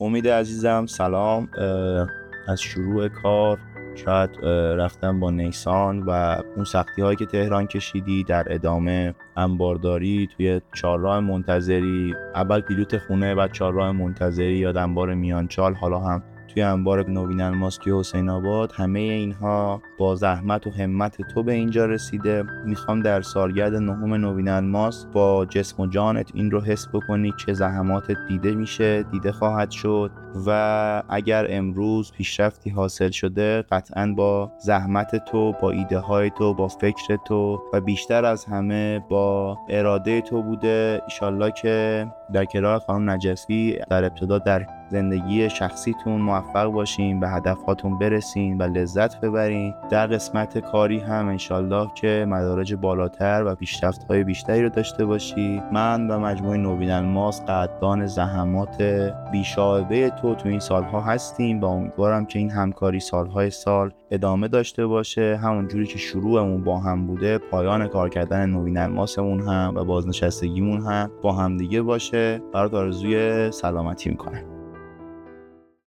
امید عزیزم سلام. از شروع کار شاید رفتم با نیسان و اون سختی هایی که تهران کشیدی در ادامه انبارداری توی چهارراه منتظری. اول پیلوت خونه بعد چهارراه منتظری یا انبار میانچال. حالا هم توی انبار نوین الماس حسین آباد همه اینها با زحمت و همت تو به اینجا رسیده. می‌خوام در سالگرد نهم نوین الماس با جسم و جانت این رو حس بکنی که زحماتت دیده میشه دیده خواهد شد. و اگر امروز پیشرفتی حاصل شده قطعا با زحمت تو با ایده های تو با فکر تو و بیشتر از همه با اراده تو بوده. ایشالله که در کنار خانم نجفی در ابتدا در زندگی شخصیتون موفق باشین به هدفهاتون برسین و لذت ببرین. در قسمت کاری هم انشالله که مدارج بالاتر و پیشرفت های بیشتری رو داشته باشی. من و مجموعه نوین الماس قدردان زحمات بیشاعبه تو تو این سالها هستیم و امیدوارم که این همکاری سالهای سال ادامه داشته باشه. همون جوری که شروعمون با هم بوده پایان کار کردن نوین الماسمون هم و بازنشستگیمون هم با همدیگه باشه. برات آرزوی سلامتی می‌کنم.